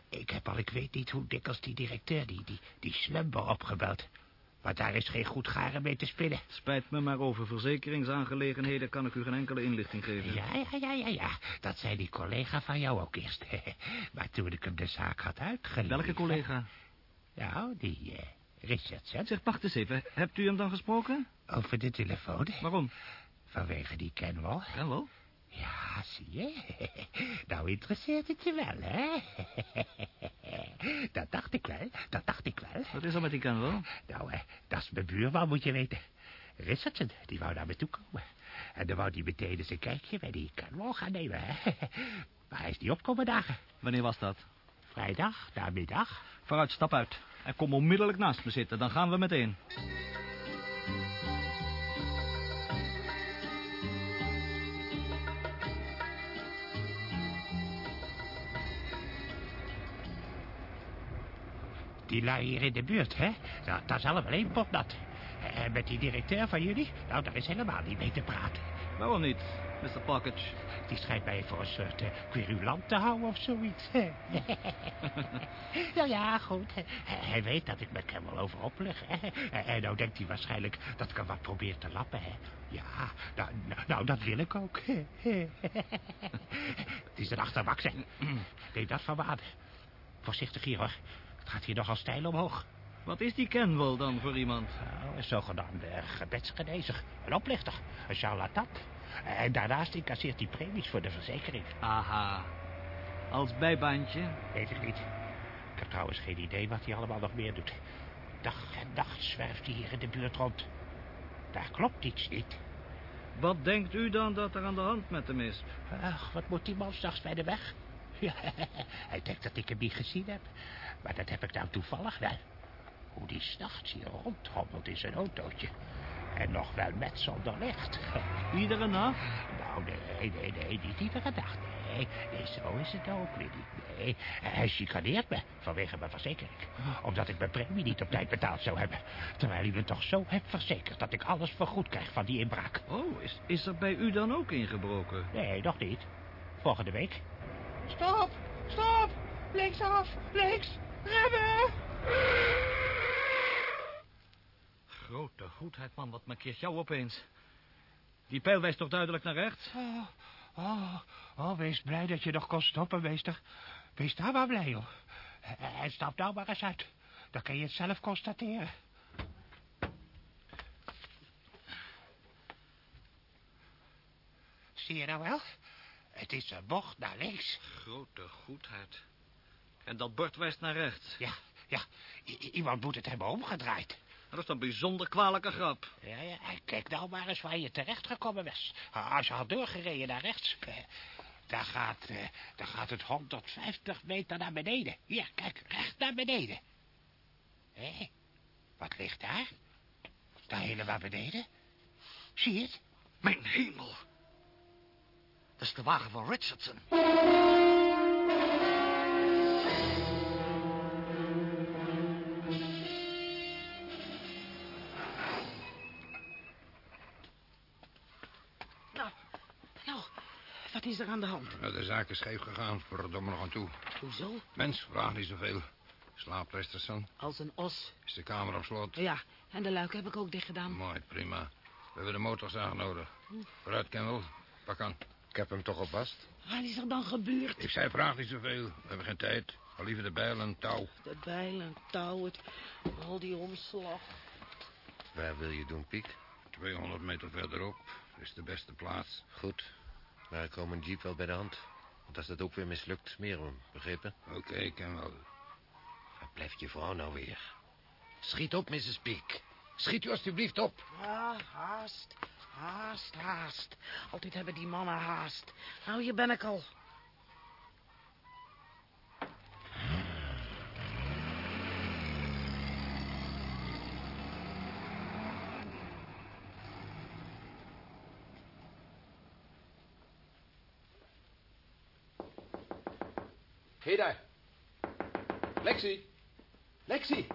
Ik heb al, ik weet niet hoe dikwijls die directeur, die, die, die slumber opgebeld. Want daar is geen goed garen mee te spinnen.
Spijt me, maar over verzekeringsaangelegenheden kan ik u geen enkele inlichting geven.
Ja, ja, ja, ja, ja. Dat zei die collega van jou ook eerst. maar toen ik hem de zaak had uitgelegd...
Welke collega?
Nou, die uh, Richardson.
Zeg, wacht eens even. Hebt u hem dan gesproken?
Over de telefoon.
Waarom?
Vanwege die Kenwell.
Kenwell?
Ja, zie je. Nou interesseert het je wel, hè? Dat dacht ik wel, dat dacht ik wel.
Wat is er met die Kenwell?
Nou, dat is mijn buurman, moet je weten. Richardson, die wou naar me toe komen. En dan wou die meteen eens een kijkje bij die Kenwell gaan nemen, hè? Maar hij is niet opkomen dagen.
Wanneer was dat?
Vrijdag, namiddag.
Vooruit, stap uit. En kom onmiddellijk naast me zitten, dan gaan we meteen.
Die lui hier in de buurt, hè? Nou, dat is allemaal één potnat. En met die directeur van jullie, nou, daar is helemaal niet mee te praten.
Waarom niet, Mr. Pocket?
Die schijnt mij voor een soort uh, querulant te houden of zoiets. nou ja, goed. Hij weet dat ik met hem wel over opleg. Hè? En nou denkt hij waarschijnlijk dat ik hem wat probeer te lappen. Hè? Ja, nou, nou, nou dat wil ik ook. Het is een achterbak, zeg. Neem dat van waarde. Voorzichtig hier, hoor. Het gaat hier nogal stijl omhoog.
Wat is die Kenwell dan voor iemand?
Nou, een zogenaamde gebedsgenezer. Een oplichter. Een charlatan. En daarnaast incasseert hij premies voor de verzekering.
Aha. Als bijbaantje?
Weet ik niet. Ik heb trouwens geen idee wat hij allemaal nog meer doet. Dag en nacht zwerft hij hier in de buurt rond. Daar klopt iets niet.
Wat denkt u dan dat er aan de hand met hem is?
Ach, wat moet die man straks bij de weg? Ja, hij denkt dat ik hem niet gezien heb. Maar dat heb ik nou toevallig wel. Hoe die s'nachts hier rondhommelt in zijn autootje. En nog wel met zonder licht.
Iedere nacht?
Nou, nee, nee, nee, niet iedere dag. Nee, nee, zo is het ook weer niet. Nee, hij chicaneert me vanwege mijn verzekering. Omdat ik mijn premie niet op tijd betaald zou hebben. Terwijl hij me toch zo heeft verzekerd dat ik alles vergoed krijg van die inbraak.
Oh, is, is er bij u dan ook ingebroken?
Nee, nog niet. Volgende week.
Stop, stop. Linksaf, links. Remmen.
Grote goedheid, man. Wat markeert jou opeens? Die pijl wijst toch duidelijk naar rechts?
Oh, oh, oh, wees blij dat je nog kon stoppen, meester. Wees daar maar blij, joh. En stap nou maar eens uit. Dan kan je het zelf constateren. Zie je nou wel? Het is een bocht naar links.
Grote goedheid. En dat bord wijst naar rechts.
Ja, ja. I iemand moet het hebben omgedraaid.
Dat is een bijzonder kwalijke grap.
Ja, ja. Kijk nou maar eens waar je terecht gekomen was. Als je had doorgereden naar rechts... Daar gaat, uh, daar gaat het 150 meter naar beneden. Hier, kijk, recht naar beneden. Hé, wat ligt daar? Daar helemaal beneden. Zie je het?
Mijn hemel. Dat is de wagen van Richardson.
Nou, nou, wat is er aan de hand?
Nou, de zaak is scheef gegaan, verdomme nog aan toe.
Hoezo?
Mens, vraag niet zoveel. Slaap, Richardson.
Als een os.
Is de kamer op slot?
Ja, en de luik heb ik ook dicht gedaan.
Mooi, prima. We hebben de motorzaag nodig. Vooruit, Kendall. Pak aan.
Ik heb hem toch vast?
Wat is er dan gebeurd?
Ik zei, vraag niet zoveel. We hebben geen tijd. Al liever de bijl en touw.
De bijlen, touw, het, al die omslag.
Waar wil je doen, Piek?
200 meter verderop is de beste plaats.
Goed. Maar ik hou mijn jeep wel bij de hand. Want als dat ook weer mislukt, smeren we hem. Begrepen?
Oké, okay, ken wel.
Waar blijft je vrouw nou weer? Schiet op, Mrs. Peek. Schiet u alstublieft op.
Ah, haast. Haast, haast. Altijd hebben die mannen haast. Nou, hier ben ik al.
Hé hey daar. Lexi. Lexi.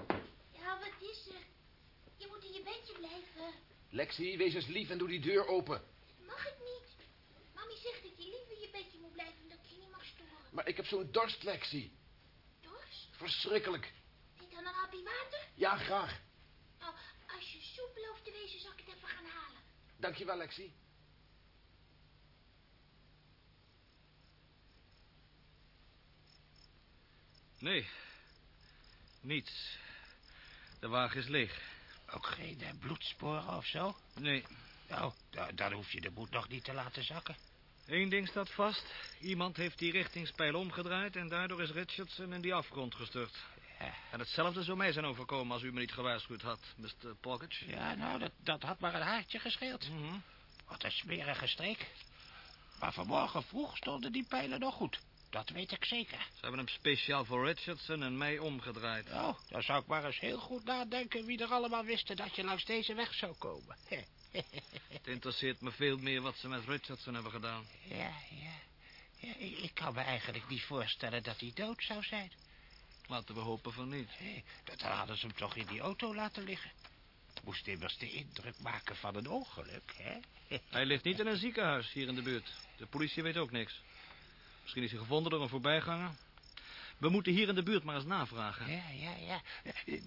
Ja, wat is er? Je moet in je bedje blijven.
Lexi, wees eens lief en doe die deur open.
Mag ik niet. Mami zegt dat je lief in je bedje moet blijven... dat je niet mag storen.
Maar ik heb zo'n dorst, Lexi.
Dorst?
Verschrikkelijk.
Niet aan een hapje water?
Ja, graag.
Nou, soep belooft te wezen, zal ik het even gaan halen.
Dankjewel, Lexi.
Nee, niets. De wagen is leeg.
Ook geen eh, bloedsporen of zo?
Nee.
Nou, da- dan hoef je de moed nog niet te laten zakken.
Eén ding staat vast. Iemand heeft die richtingspijl omgedraaid... en daardoor is Richardson in die afgrond gestort. En hetzelfde zou mij zijn overkomen als u me niet gewaarschuwd had, Mr. Pockage.
Ja, nou, dat, dat had maar een haartje gescheeld.
Mhm.
Wat een smerige streek. Maar vanmorgen vroeg stonden die pijlen nog goed. Dat weet ik zeker.
Ze hebben hem speciaal voor Richardson en mij omgedraaid.
Nou, dan zou ik maar eens heel goed nadenken... wie er allemaal wisten dat je langs deze weg zou komen.
Het interesseert me veel meer wat ze met Richardson hebben gedaan.
Ja, ja. ja ik, ik kan me eigenlijk niet voorstellen dat hij dood zou zijn.
Laten we hopen van niet.
Nee, dat hadden ze hem toch in die auto laten liggen. Moest immers de indruk maken van een ongeluk, hè?
Hij ligt niet in een ziekenhuis hier in de buurt. De politie weet ook niks. Misschien is hij gevonden door een voorbijganger. We moeten hier in de buurt maar eens navragen.
Ja, ja, ja.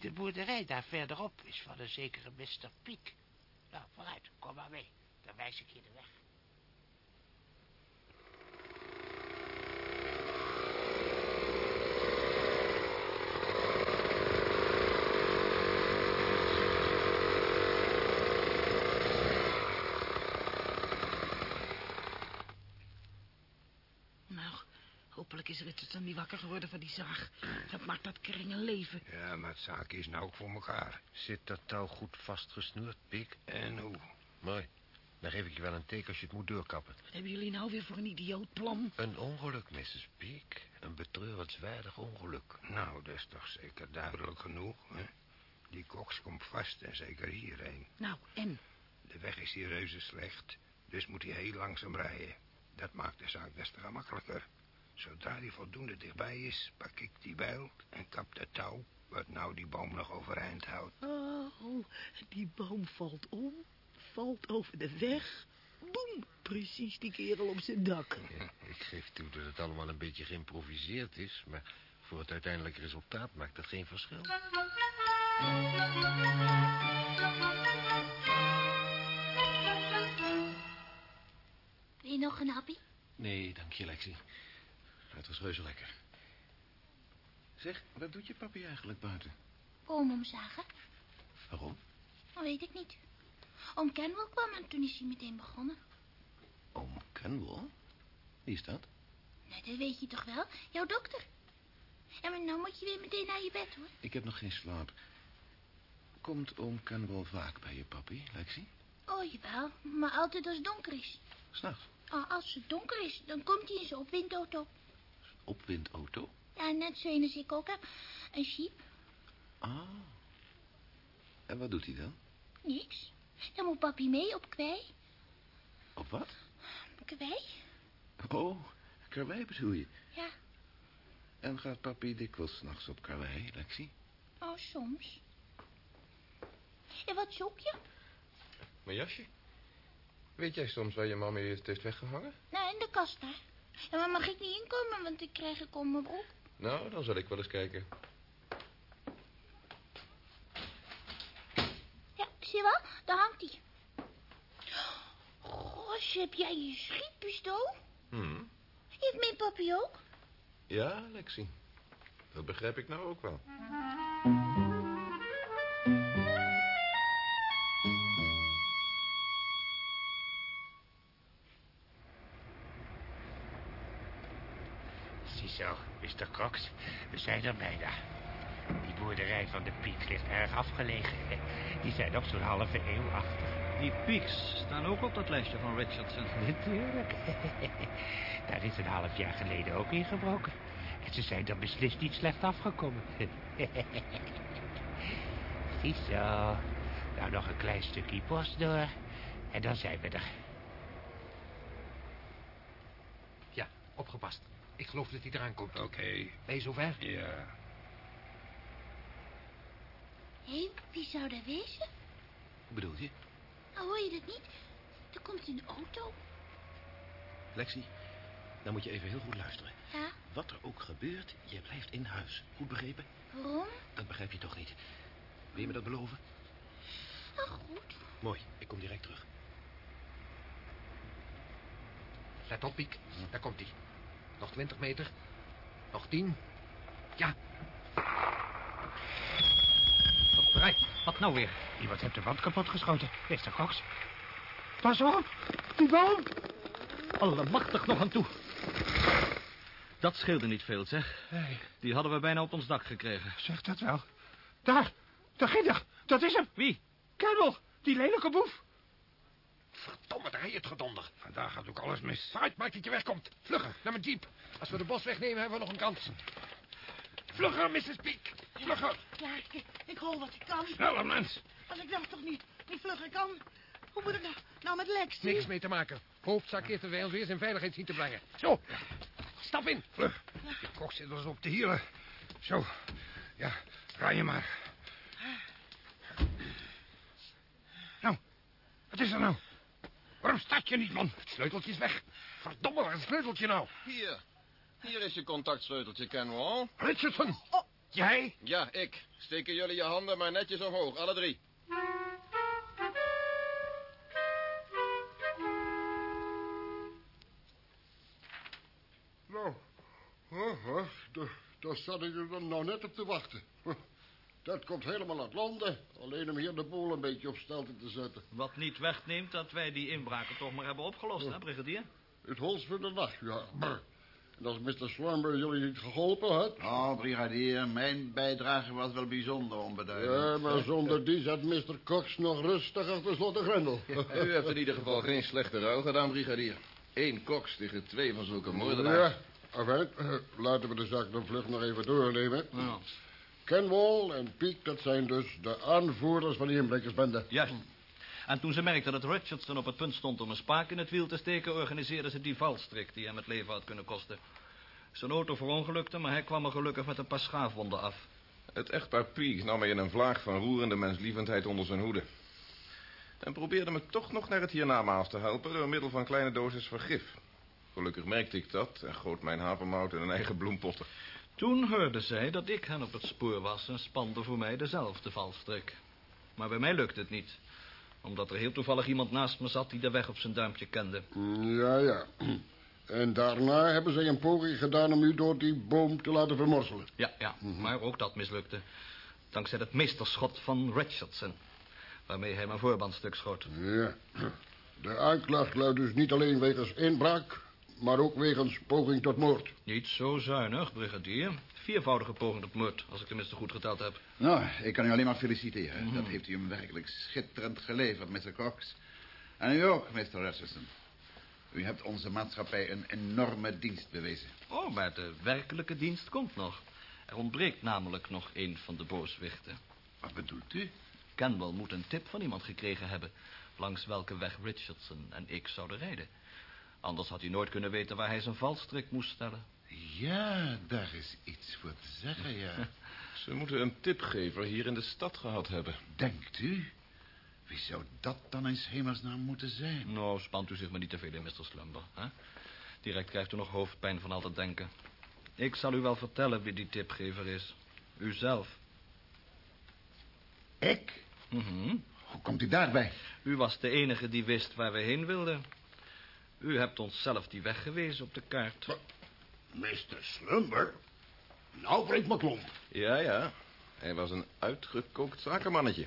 De boerderij daar verderop is van een zekere Mr. Piek. Nou, vooruit, kom maar mee. Dan wijs ik je de weg.
Nou, hopelijk is Richardson niet wakker geworden van die zaag. Dat maakt dat kring een leven.
Ja, maar het zaak is nou ook voor elkaar.
Zit dat touw goed vastgesnoerd, Pik?
En hoe?
Mooi. Dan geef ik je wel een teken als je het moet doorkappen.
Wat hebben jullie nou weer voor een idioot plan?
Een ongeluk, Mrs. Peak. Een betreurenswaardig ongeluk.
Nou, dat is toch zeker duidelijk genoeg, hè? Die koks komt vast en zeker hierheen.
Nou, en?
De weg is hier reuze slecht, dus moet hij heel langzaam rijden. Dat maakt de zaak des te gemakkelijker. Zodra hij voldoende dichtbij is, pak ik die bijl en kap dat touw... wat nou die boom nog overeind houdt.
Oh, die boom valt om, valt over de weg. Boem, precies die kerel op zijn dak.
Ja, ik geef toe dat het allemaal een beetje geïmproviseerd is... maar voor het uiteindelijke resultaat maakt dat geen verschil.
Wil je nog een happy?
Nee, dank je, Lexi. Het was reuze lekker. Zeg, wat doet je papi eigenlijk buiten?
Boom omzagen?
Waarom?
Dat weet ik niet. Oom Kenwell kwam en toen is hij meteen begonnen.
Oom Kenwell? Wie is dat?
Nou, dat weet je toch wel? Jouw dokter. Ja, maar nou moet je weer meteen naar je bed, hoor.
Ik heb nog geen slaap. Komt oom Kenwell vaak bij je papi, Lexi?
Oh, jawel. Maar altijd als het donker is.
S'nachts?
Ah, als het donker is, dan komt hij in zijn opwindauto.
Opwindauto?
Ja, net zo een als ik ook heb. Een sheep.
Ah. En wat doet hij dan?
Niks. Dan moet papi mee op kwei.
Op wat?
Kwei?
Oh, karwei bedoel je?
Ja.
En gaat papi dikwijls s'nachts op karwei, Lexi?
Oh, soms. En wat zoek je?
Mijn jasje. Weet jij soms waar je mama het heeft weggehangen?
Nou, in de kast daar. Ja, maar mag ik niet inkomen, want ik krijg ik om mijn broek.
Nou, dan zal ik wel eens kijken.
Ja, zie je wel? Daar hangt hij. Gosh, heb jij je schietpistool?
Hm.
Heeft mijn papi ook?
Ja, Lexi. Dat begrijp ik nou ook wel.
Mr. Cox, we zijn er bijna. Die boerderij van de Piek ligt erg afgelegen. Die zijn nog zo'n halve eeuw achter.
Die Peaks staan ook op dat lijstje van Richardson.
Natuurlijk. Daar is een half jaar geleden ook ingebroken. En ze zijn er beslist niet slecht afgekomen. Ziezo. Nou, nog een klein stukje post door. En dan zijn we er.
Ja, opgepast. Ik geloof dat hij eraan komt.
Oké.
Ben je zover?
Ja.
Hé, wie zou daar wezen?
Hoe bedoel je?
Nou, hoor je dat niet? Er komt een auto.
Lexi, dan moet je even heel goed luisteren.
Ja,
Wat er ook gebeurt, je blijft in huis. Goed begrepen?
waarom?
Dat begrijp je toch niet? Wil je me dat beloven?
wel goed.
Mooi, ik kom direct terug. Let op, Piek. Daar komt hij. Nog twintig meter. Nog tien. Ja. Wat bereikt. Wat nou weer?
Iemand heeft de wand kapot geschoten. Meester Cox. Pas op. Die boom.
Allemachtig nog aan toe. Dat scheelde niet veel, zeg.
Nee.
Die hadden we bijna op ons dak gekregen.
Zeg dat wel. Daar. Daar ging hij. Dat is hem.
Wie?
Kendall. Die lelijke boef.
Heb je het gedonder.
Vandaag gaat ook alles mis.
Vooruit, maak dat je wegkomt. Vlugger, naar mijn jeep. Als we de bos wegnemen, hebben we nog een kans. Vlugger, Mrs. Peak. Vlugger.
Ja, ik, ik hol wat ik kan.
Sneller, mens.
Als ik dat toch niet, niet vlugger kan. Hoe moet ik nou, nou met Lex?
Niks mee te maken. Hoofdzaak is dat wij ons weer in veiligheid zien te brengen. Zo, stap in.
Vlug. De kok zit ons op de hielen. Zo. Ja, rij je maar. Nou, wat is er nou? Waarom start je niet, man?
Het sleuteltje is weg. Verdomme, waar is het sleuteltje nou?
Hier. Hier is je contactsleuteltje, Kenwall.
Richardson. Jij?
Ja, ik. Steken jullie je handen maar netjes omhoog, alle drie.
Nou, huh, huh, daar, daar zat ik er dan nou net op te wachten. Dat komt helemaal uit Londen. Alleen om hier de boel een beetje op stelte te zetten.
Wat niet wegneemt dat wij die inbraken toch maar hebben opgelost, hè, brigadier?
Het holst voor de dag, ja. Brr. En als Mr. Slumber jullie niet geholpen had...
Oh, brigadier, mijn bijdrage was wel bijzonder onbeduidend.
Ja, maar zonder die zat Mr. Cox nog rustig achter slot en grendel.
U hebt in ieder geval geen slechte ruil gedaan, brigadier. Eén koks tegen twee van zulke moordenaars.
Ja, afijn, eh, laten we de zaak dan vlug nog even doornemen.
Ja.
Kenwall en Peak, dat zijn dus de aanvoerders van die inbrekersbende.
Juist. En toen ze merkten dat Richardson op het punt stond om een spaak in het wiel te steken... organiseerden ze die valstrik die hem het leven had kunnen kosten. Zijn auto verongelukte, maar hij kwam er gelukkig met een paar schaafwonden af.
Het echtpaar Peak nam mij in een vlaag van roerende menslievendheid onder zijn hoede. En probeerde me toch nog naar het hiernamaals te helpen door middel van kleine dosis vergif. Gelukkig merkte ik dat en goot mijn havermout in een eigen bloempotten.
Toen hoorden zij dat ik hen op het spoor was en spande voor mij dezelfde valstrik. Maar bij mij lukte het niet. Omdat er heel toevallig iemand naast me zat die de weg op zijn duimpje kende.
Ja, ja. En daarna hebben zij een poging gedaan om u door die boom te laten vermorzelen.
Ja, ja, maar ook dat mislukte. Dankzij het meesterschot van Richardson. Waarmee hij mijn voorbandstuk schoot.
Ja. De aanklacht luidt dus niet alleen wegens inbraak, maar ook wegens poging tot moord.
Niet zo zuinig, brigadier. Viervoudige poging tot moord, als ik tenminste goed geteld heb.
Nou, ik kan u alleen maar feliciteren. Dat heeft u hem werkelijk schitterend geleverd, Mr. Cox. En u ook, Mr. Richardson. U hebt onze maatschappij een enorme dienst bewezen.
Oh, maar de werkelijke dienst komt nog. Er ontbreekt namelijk nog een van de booswichten.
Wat bedoelt u?
Kenwell moet een tip van iemand gekregen hebben... langs welke weg Richardson en ik zouden rijden. Anders had hij nooit kunnen weten waar hij zijn valstrik moest stellen.
Ja, daar is iets voor te zeggen, ja.
Ze moeten een tipgever hier in de stad gehad hebben.
Denkt u? Wie zou dat dan in hemelsnaam moeten zijn?
Nou, spant u zich maar niet te veel in, Mr. Slumber. Hè? Direct krijgt u nog hoofdpijn van al dat denken. Ik zal u wel vertellen wie die tipgever is. U zelf.
Ik?
Mhm.
Hoe komt u daarbij?
U was de enige die wist waar we heen wilden. U hebt ons zelf die weg gewezen op de kaart.
Mr. Slumber? Nou breekt me klomp.
Ja, ja. Hij was een uitgekookt zakenmannetje.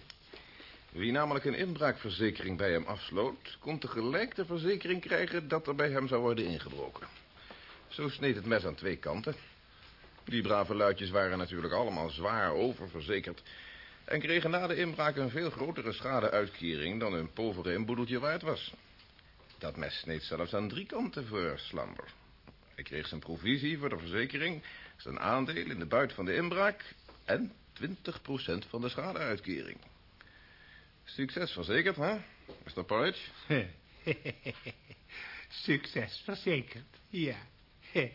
Wie namelijk een inbraakverzekering bij hem afsloot... kon tegelijk de verzekering krijgen dat er bij hem zou worden ingebroken. Zo sneed het mes aan twee kanten. Die brave luidjes waren natuurlijk allemaal zwaar oververzekerd... en kregen na de inbraak een veel grotere schadeuitkering... dan hun povere inboedeltje waard was. Dat mes sneed zelfs aan drie kanten voor Slumber. Hij kreeg zijn provisie voor de verzekering... zijn aandeel in de buit van de inbraak... en 20% van de schadeuitkering. Succes verzekerd, hè, Mr. Porridge?
Succes verzekerd, ja.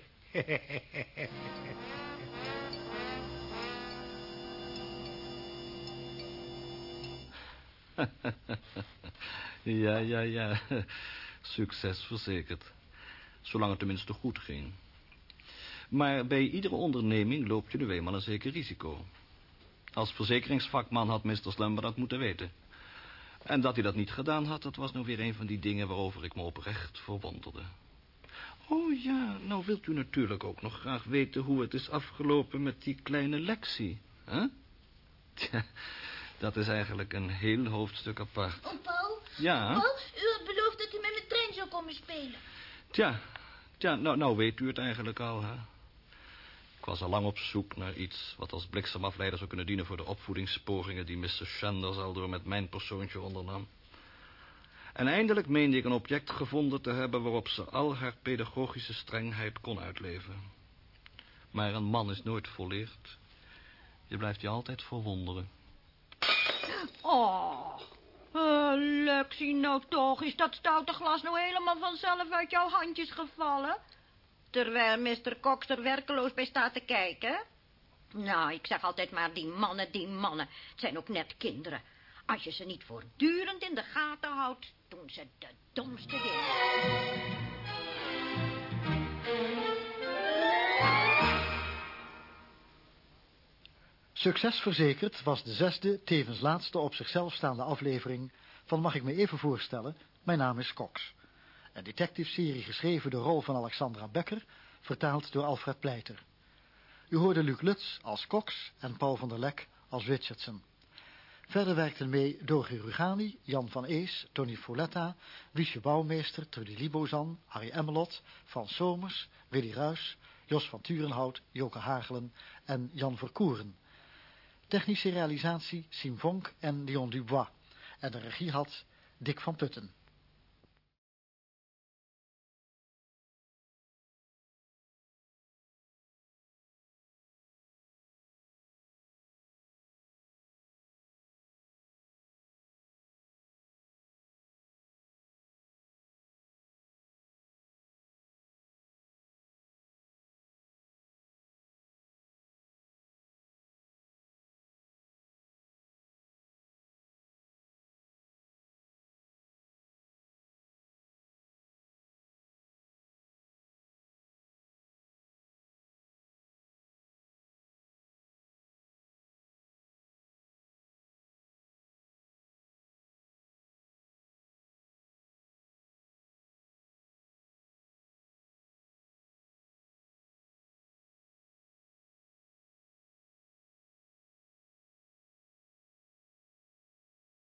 ja, ja, ja. Succes verzekerd. Zolang het tenminste goed ging. Maar bij iedere onderneming loop je nu eenmaal een zeker risico. Als verzekeringsvakman had Mr. Slumber dat moeten weten. En dat hij dat niet gedaan had, dat was nou weer een van die dingen waarover ik me oprecht verwonderde. Oh ja, nou wilt u natuurlijk ook nog graag weten hoe het is afgelopen met die kleine Lexie, hè? Tja, dat is eigenlijk een heel hoofdstuk apart.
Oom Paul?
Ja?
Paul, u had beloofd dat u met mijn trein zou komen spelen.
Tja, tja nou, nou weet u het eigenlijk al, hè? Ik was al lang op zoek naar iets wat als bliksemafleider zou kunnen dienen voor de opvoedingspogingen die Mr. Sanders al door met mijn persoontje ondernam. En eindelijk meende ik een object gevonden te hebben waarop ze al haar pedagogische strengheid kon uitleven. Maar een man is nooit volleerd. Je blijft je altijd verwonderen.
Oh, Lexie, nou toch. Is dat stoute glas nou helemaal vanzelf uit jouw handjes gevallen? Terwijl Mr. Cox er werkeloos bij staat te kijken. Nou, ik zeg altijd maar die mannen, die mannen. Het zijn ook net kinderen. Als je ze niet voortdurend in de gaten houdt, doen ze de domste dingen.
Succes verzekerd was de zesde, tevens laatste op zichzelf staande aflevering van Mag ik me even voorstellen, mijn naam is Cox. Een detective-serie geschreven door rol van Alexandra Becker, vertaald door Alfred Pleiter. U hoorde Luc Lutz als Cox en Paul van der Lek als Richardson. Verder werkten mee Doge Rugani, Jan van Ees, Tony Foletta, Wiesje Bouwmeester, Trudy Libozan, Harry Emmelot, Frans Somers, Willy Ruys, Jos van Turenhout, Joke Hagelen en Jan Verkoeren. Technische realisatie Sim Vonk en Leon Dubois. En de regie had Dick van Putten.